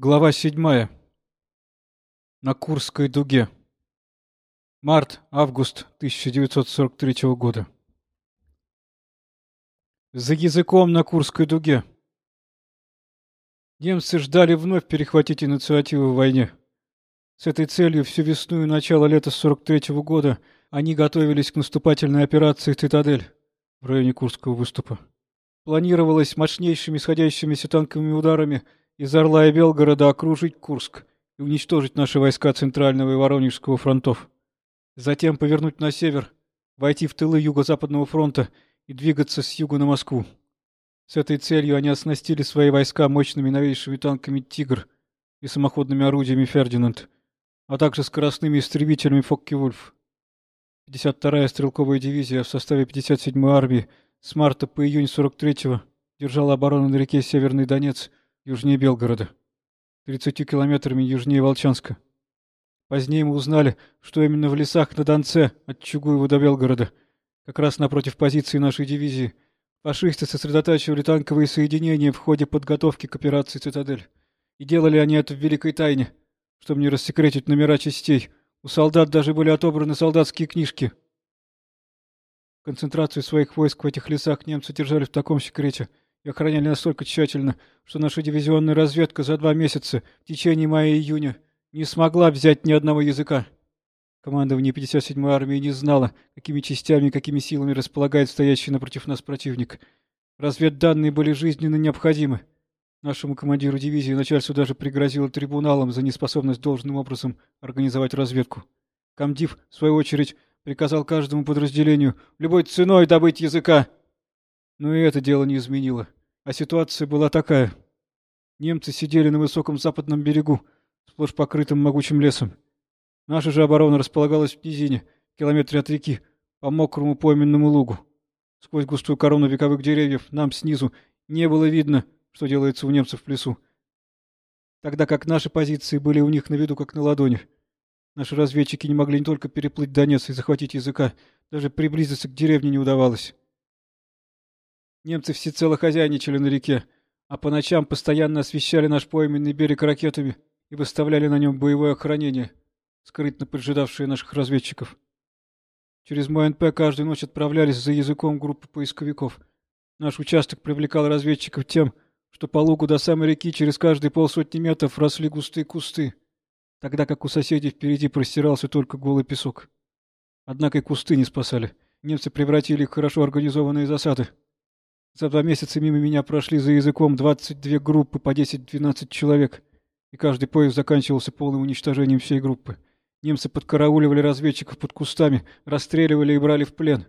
Глава 7. На Курской дуге. Март-август 1943 года. За языком на Курской дуге. Немцы ждали вновь перехватить инициативу в войне. С этой целью всю весну и начало лета 43 -го года они готовились к наступательной операции «Цитадель» в районе Курского выступа. Планировалось мощнейшими сходящимися танковыми ударами – из Орла и Белгорода окружить Курск и уничтожить наши войска Центрального и Воронежского фронтов. Затем повернуть на север, войти в тылы Юго-Западного фронта и двигаться с юга на Москву. С этой целью они оснастили свои войска мощными новейшими танками «Тигр» и самоходными орудиями «Фердинанд», а также скоростными истребителями «Фокке-Вульф». 52-я стрелковая дивизия в составе 57-й армии с марта по июнь 43-го держала оборону на реке Северный Донец южнее Белгорода, 30 километрами южнее Волчанска. Позднее мы узнали, что именно в лесах на Донце от Чугуева до Белгорода, как раз напротив позиции нашей дивизии, фашисты сосредотачивали танковые соединения в ходе подготовки к операции «Цитадель». И делали они это в великой тайне, чтобы не рассекретить номера частей. У солдат даже были отобраны солдатские книжки. Концентрацию своих войск в этих лесах немцы держали в таком секрете — охраняли настолько тщательно, что наша дивизионная разведка за два месяца, в течение мая и июня, не смогла взять ни одного языка. Командование 57-й армии не знало, какими частями и какими силами располагает стоящий напротив нас противник. Разведданные были жизненно необходимы. Нашему командиру дивизии начальство даже пригрозило трибуналом за неспособность должным образом организовать разведку. Комдив, в свою очередь, приказал каждому подразделению любой ценой добыть языка. Но и это дело не изменило. А ситуация была такая. Немцы сидели на высоком западном берегу, сплошь покрытым могучим лесом. Наша же оборона располагалась в низине, в километре от реки, по мокрому пойменному лугу. Сквозь густую корону вековых деревьев нам снизу не было видно, что делается у немцев в лесу. Тогда как наши позиции были у них на виду, как на ладони. Наши разведчики не могли не только переплыть Донец и захватить языка, даже приблизиться к деревне не удавалось. Немцы всецело хозяйничали на реке, а по ночам постоянно освещали наш пойменный берег ракетами и выставляли на нем боевое охранение, скрытно поджидавшие наших разведчиков. Через МНП каждую ночь отправлялись за языком группы поисковиков. Наш участок привлекал разведчиков тем, что по лугу до самой реки через каждые полсотни метров росли густые кусты, тогда как у соседей впереди простирался только голый песок. Однако и кусты не спасали. Немцы превратили их в хорошо организованные засады. За два месяца мимо меня прошли за языком 22 группы по 10-12 человек, и каждый поезд заканчивался полным уничтожением всей группы. Немцы подкарауливали разведчиков под кустами, расстреливали и брали в плен.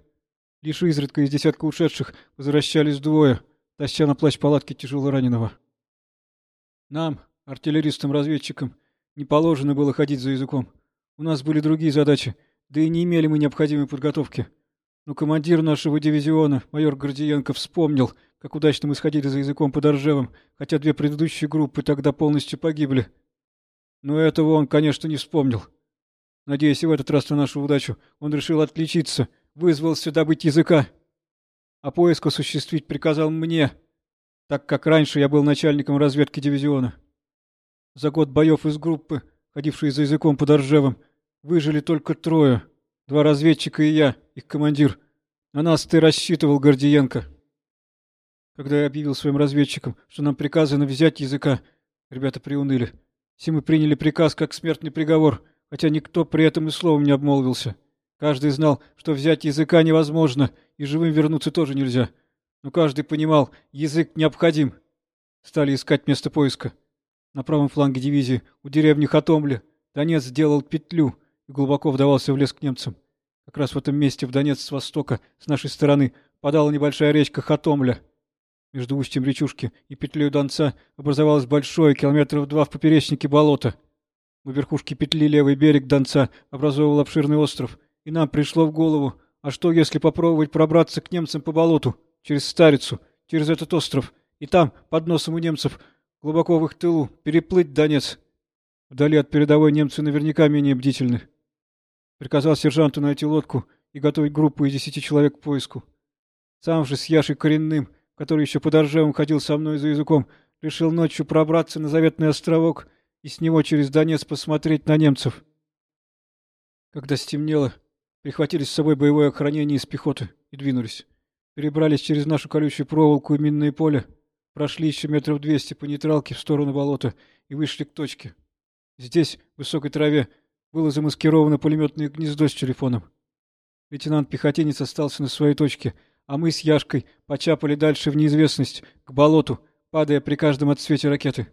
Лишь изредка из десятка ушедших возвращались двое, таща на плащ палатки тяжело раненого. Нам, артиллеристам-разведчикам, не положено было ходить за языком. У нас были другие задачи, да и не имели мы необходимой подготовки. Но командир нашего дивизиона, майор Гордиенко, вспомнил, как удачно мы сходили за языком под Оржевом, хотя две предыдущие группы тогда полностью погибли. Но этого он, конечно, не вспомнил. Надеюсь, и в этот раз на нашу удачу он решил отличиться, вызвался добыть языка. А поиск осуществить приказал мне, так как раньше я был начальником разведки дивизиона. За год боев из группы, ходившей за языком под Оржевом, выжили только трое. Два разведчика и я, их командир. На нас ты рассчитывал, Гордиенко. Когда я объявил своим разведчикам, что нам приказано взять языка, ребята приуныли. Все мы приняли приказ как смертный приговор, хотя никто при этом и словом не обмолвился. Каждый знал, что взять языка невозможно, и живым вернуться тоже нельзя. Но каждый понимал, язык необходим. Стали искать место поиска. На правом фланге дивизии, у деревни Хатомли, Донец сделал петлю — и глубоко вдавался в лес к немцам. Как раз в этом месте в Донец с востока, с нашей стороны, подала небольшая речка Хатомля. Между устьем речушки и петлей Донца образовалось большое, километров два в поперечнике болото. У верхушки петли левый берег Донца образовывал обширный остров, и нам пришло в голову, а что если попробовать пробраться к немцам по болоту, через Старицу, через этот остров, и там, под носом у немцев, глубоко в их тылу, переплыть Донец. Вдали от передовой немцы наверняка менее бдительны. Приказал сержанту найти лодку и готовить группу из десяти человек к поиску. Сам же с Яшей Коренным, который еще под Оржевом ходил со мной за языком, решил ночью пробраться на заветный островок и с него через Донец посмотреть на немцев. Когда стемнело, прихватили с собой боевое охранение из пехоты и двинулись. Перебрались через нашу колючую проволоку и минное поле, прошли еще метров двести по нейтралке в сторону болота и вышли к точке. Здесь, в высокой траве, было замаскировано пулеметное гнездо с телефоном. Лейтенант-пехотинец остался на своей точке, а мы с Яшкой почапали дальше в неизвестность, к болоту, падая при каждом отсвете ракеты.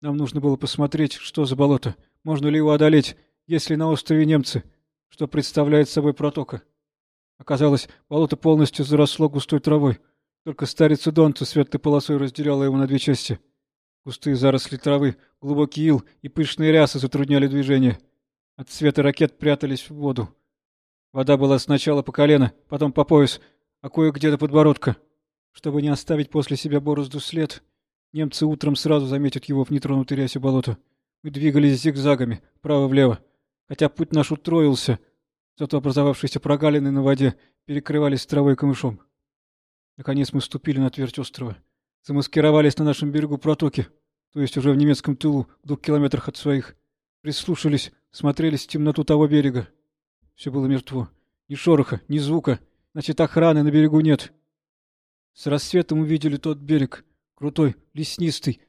Нам нужно было посмотреть, что за болото, можно ли его одолеть, если на острове немцы, что представляет собой протока. Оказалось, болото полностью заросло густой травой, только старица Донта светлой полосой разделяла его на две части. Густые заросли травы, глубокий ил и пышные рясы затрудняли движение. От света ракет прятались в воду. Вода была сначала по колено, потом по пояс, а кое-где до подбородка. Чтобы не оставить после себя борозду след, немцы утром сразу заметят его в нетронутой рясе болота. Мы двигались зигзагами, вправо-влево. Хотя путь наш утроился, зато образовавшиеся прогалины на воде перекрывались травой и камышом. Наконец мы ступили на твердь острова. Замаскировались на нашем берегу протоки, то есть уже в немецком тылу, в двух километрах от своих. Прислушались, смотрелись в темноту того берега. Все было мертво. Ни шороха, ни звука. Значит, охраны на берегу нет. С рассветом увидели тот берег. Крутой, леснистый.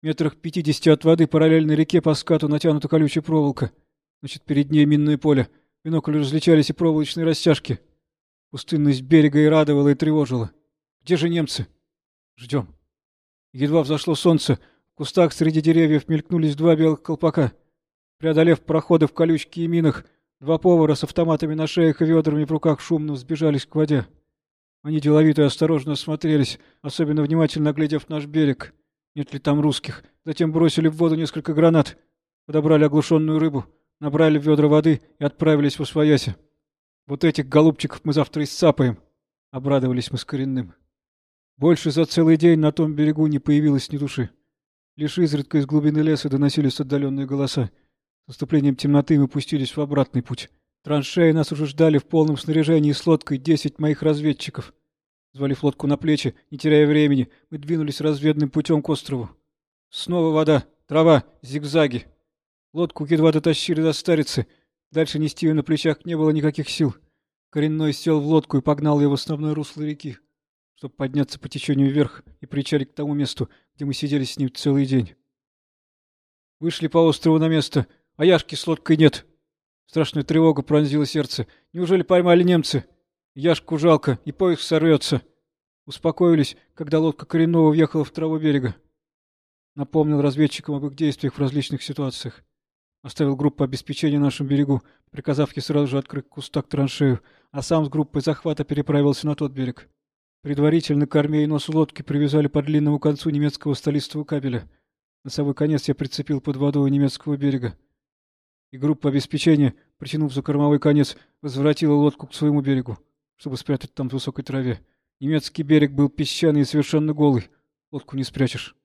Метрах пятидесяти от воды параллельно реке по скату натянута колючая проволока. Значит, перед ней минное поле. В бинокле различались и проволочные растяжки. Пустынность берега и радовала, и тревожила. Где же немцы? Ждем. Едва взошло солнце. В кустах среди деревьев мелькнулись два белых колпака. Преодолев проходы в колючке и минах, Два повара с автоматами на шеях и ведрами в руках шумно взбежались к воде. Они деловито и осторожно осмотрелись, особенно внимательно оглядев наш берег. Нет ли там русских? Затем бросили в воду несколько гранат, подобрали оглушенную рыбу, набрали ведра воды и отправились в Освояси. Вот этих голубчиков мы завтра исцапаем. Обрадовались мы с коренным. Больше за целый день на том берегу не появилось ни души. Лишь изредка из глубины леса доносились отдаленные голоса. С наступлением темноты мы пустились в обратный путь. Траншеи нас уже ждали в полном снаряжении с лодкой десять моих разведчиков. Звали лодку на плечи, не теряя времени, мы двинулись разведным путем к острову. Снова вода, трава, зигзаги. Лодку едва дотащили до старицы. Дальше нести ее на плечах не было никаких сил. Коренной сел в лодку и погнал ее в основное русло реки, чтобы подняться по течению вверх и причалить к тому месту, где мы сидели с ним целый день. Вышли по острову на место, а Яшки с лодкой нет. Страшная тревога пронзила сердце. Неужели поймали немцы? Яшку жалко, и поиск сорвется. Успокоились, когда лодка Коренного въехала в траву берега. Напомнил разведчикам об их действиях в различных ситуациях. Оставил группу обеспечения на нашем берегу, приказав ей сразу же открыть кустак траншею, а сам с группой захвата переправился на тот берег. Предварительно к корме и носу лодки привязали по длинному концу немецкого столистого кабеля. Носовой конец я прицепил под водой немецкого берега и группа обеспечения, притянув за кормовой конец, возвратила лодку к своему берегу, чтобы спрятать там в высокой траве. Немецкий берег был песчаный и совершенно голый. Лодку не спрячешь.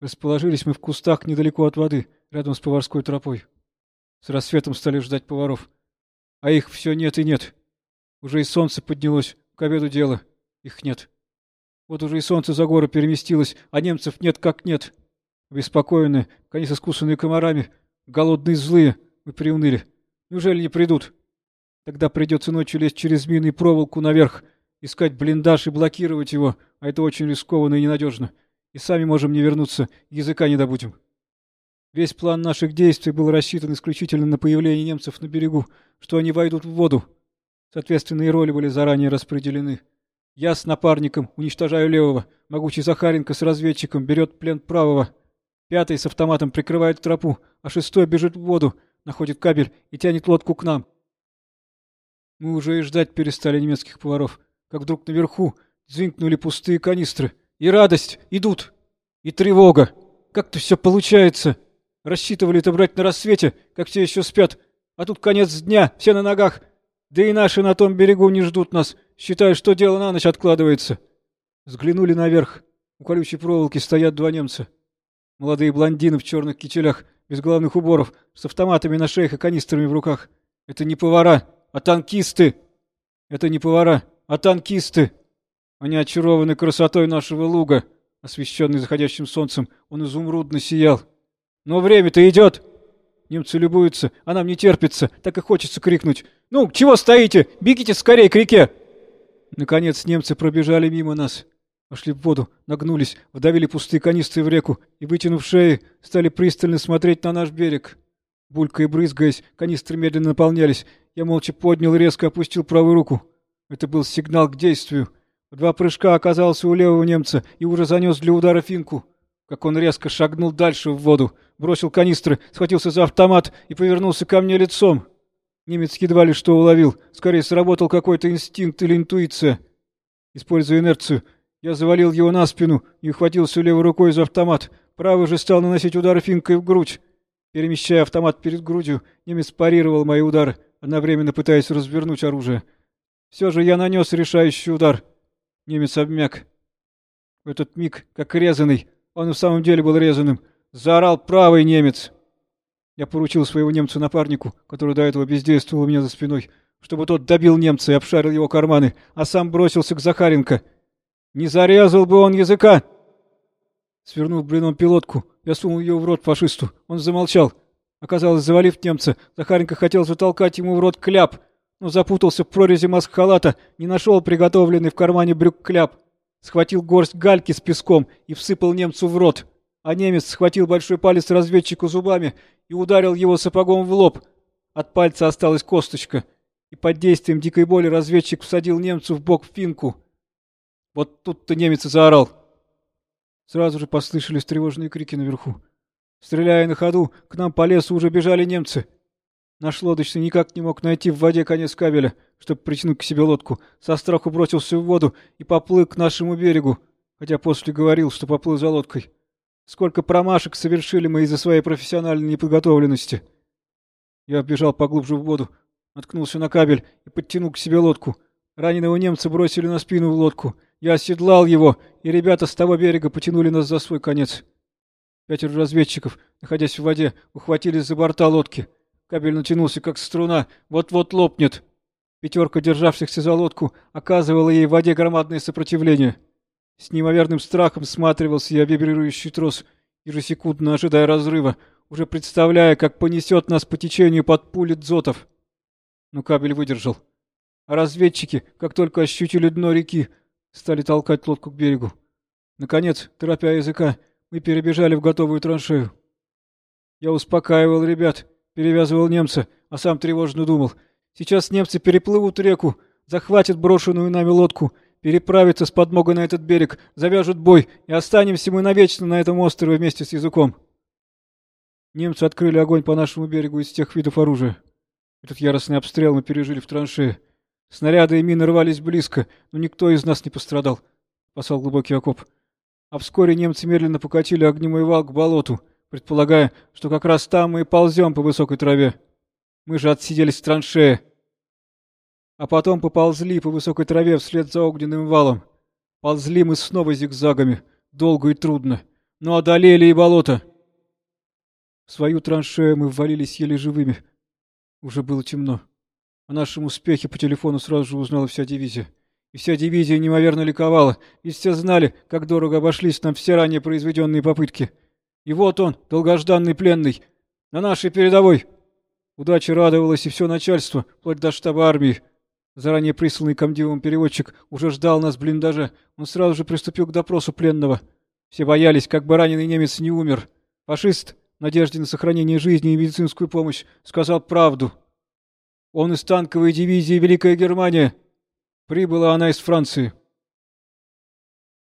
Расположились мы в кустах недалеко от воды, рядом с поварской тропой. С рассветом стали ждать поваров. А их все нет и нет. Уже и солнце поднялось, к обеду дело. Их нет. Вот уже и солнце за горы переместилось, а немцев нет как нет. Беспокойные, конец искусанные комарами, Голодные злые, мы приуныли. Неужели не придут? Тогда придется ночью лезть через мины и проволоку наверх, искать блиндаж и блокировать его, а это очень рискованно и ненадежно. И сами можем не вернуться, языка не добудем. Весь план наших действий был рассчитан исключительно на появление немцев на берегу, что они войдут в воду. Соответственно, и роли были заранее распределены. Я с напарником уничтожаю левого, могучий Захаренко с разведчиком берет плен правого. Пятый с автоматом прикрывает тропу, а шестой бежит в воду, находит кабель и тянет лодку к нам. Мы уже и ждать перестали немецких поваров, как вдруг наверху звинкнули пустые канистры. И радость! Идут! И тревога! Как-то все получается! Рассчитывали это брать на рассвете, как все еще спят. А тут конец дня, все на ногах. Да и наши на том берегу не ждут нас, считая, что дело на ночь откладывается. Взглянули наверх. У колючей проволоки стоят два немца. Молодые блондины в черных кителях, без главных уборов, с автоматами на шеях и канистрами в руках. Это не повара, а танкисты! Это не повара, а танкисты! Они очарованы красотой нашего луга, Освещенный заходящим солнцем, он изумрудно сиял. «Но время-то идет!» Немцы любуются, а нам не терпится, так и хочется крикнуть. «Ну, чего стоите? Бегите скорее к реке!» Наконец немцы пробежали мимо нас. Пошли в воду, нагнулись, вдавили пустые канистры в реку и, вытянув шеи, стали пристально смотреть на наш берег. Булькая и брызгаясь, канистры медленно наполнялись. Я молча поднял резко опустил правую руку. Это был сигнал к действию. В два прыжка оказался у левого немца и уже занес для удара финку. Как он резко шагнул дальше в воду, бросил канистры, схватился за автомат и повернулся ко мне лицом. Немец едва ли что уловил. Скорее сработал какой-то инстинкт или интуиция. Используя инерцию, я завалил его на спину и ухватился левой рукой за автомат. Правый же стал наносить удар финкой в грудь. Перемещая автомат перед грудью, немец парировал мои удары, одновременно пытаясь развернуть оружие. Все же я нанес решающий удар. Немец обмяк. В этот миг, как резанный, он в самом деле был резаным, заорал правый немец. Я поручил своего немцу-напарнику, который до этого бездействовал у меня за спиной, чтобы тот добил немца и обшарил его карманы, а сам бросился к Захаренко. Не зарезал бы он языка! Свернув блином пилотку, я сунул ее в рот фашисту. Он замолчал. Оказалось, завалив немца, Захаренко хотел затолкать ему в рот кляп, но запутался в прорези маск-халата, не нашел приготовленный в кармане брюк кляп. Схватил горсть гальки с песком и всыпал немцу в рот а немец схватил большой палец разведчику зубами и ударил его сапогом в лоб. От пальца осталась косточка, и под действием дикой боли разведчик всадил немцу в бок финку. Вот тут-то немец и заорал. Сразу же послышались тревожные крики наверху. Стреляя на ходу, к нам по лесу уже бежали немцы. Наш лодочный никак не мог найти в воде конец кабеля, чтобы притянуть к себе лодку. Со страху бросился в воду и поплыл к нашему берегу, хотя после говорил, что поплыл за лодкой. Сколько промашек совершили мы из-за своей профессиональной неподготовленности. Я бежал поглубже в воду, наткнулся на кабель и подтянул к себе лодку. Раненого немца бросили на спину в лодку. Я оседлал его, и ребята с того берега потянули нас за свой конец. Пятеро разведчиков, находясь в воде, ухватились за борта лодки. Кабель натянулся, как струна, вот-вот лопнет. Пятерка, державшихся за лодку, оказывала ей в воде громадное сопротивление. С неимоверным страхом сматривался я вибрирующий трос, ежесекундно ожидая разрыва, уже представляя, как понесет нас по течению под пули дзотов. Но кабель выдержал. Разведчики, как только ощутили дно реки, стали толкать лодку к берегу. Наконец, торопя языка, мы перебежали в готовую траншею. Я успокаивал ребят, перевязывал немца, а сам тревожно думал. Сейчас немцы переплывут реку, захватят брошенную нами лодку — переправиться с подмогой на этот берег, завяжут бой, и останемся мы навечно на этом острове вместе с языком. Немцы открыли огонь по нашему берегу из тех видов оружия. Этот яростный обстрел мы пережили в траншее. Снаряды и мины рвались близко, но никто из нас не пострадал. Спасал глубокий окоп. А вскоре немцы медленно покатили огнемой вал к болоту, предполагая, что как раз там мы и ползем по высокой траве. Мы же отсиделись в траншее, а потом поползли по высокой траве вслед за огненным валом. Ползли мы снова зигзагами, долго и трудно, но одолели и болото. В свою траншею мы ввалились еле живыми. Уже было темно. О нашем успехе по телефону сразу же узнала вся дивизия. И вся дивизия неимоверно ликовала, и все знали, как дорого обошлись нам все ранее произведенные попытки. И вот он, долгожданный пленный, на нашей передовой. Удача радовалась и все начальство, вплоть до штаба армии. Заранее присланный комдивом переводчик уже ждал нас в блиндаже. Он сразу же приступил к допросу пленного. Все боялись, как бы раненый немец не умер. Фашист, в надежде на сохранение жизни и медицинскую помощь, сказал правду. Он из танковой дивизии «Великая Германия». Прибыла она из Франции.